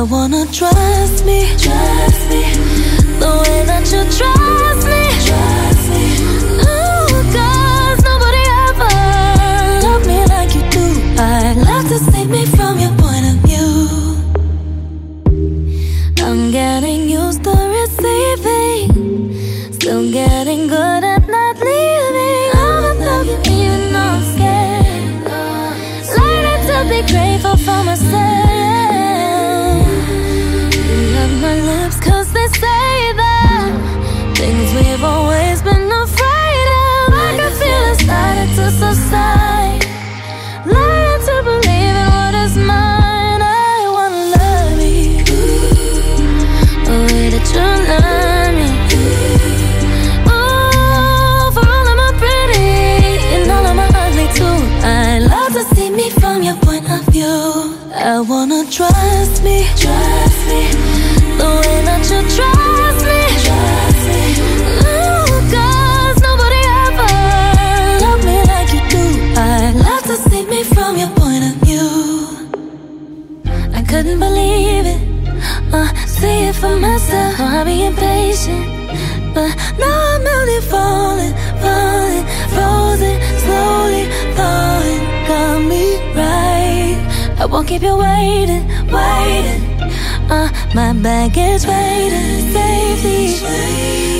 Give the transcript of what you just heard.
I wanna trust me, trust me, the way that you trust me, trust me. Ooh, 'cause nobody ever loved me like you do. I love to see me from your say that things we've always been afraid of. I can feel it starting to subside. Learning to believe in what is mine. I wanna love you the way that you love me. Oh, for all of my pretty and all of my ugly too. I love to see me from your point of view. I wanna trust me, trust me, couldn't believe it. Uh, see it for myself. Oh, I be impatient, but now I'm only falling, falling, frozen, slowly falling. Got me right. I won't keep you waiting, waiting. Uh, my baggage waiting, safety. And if my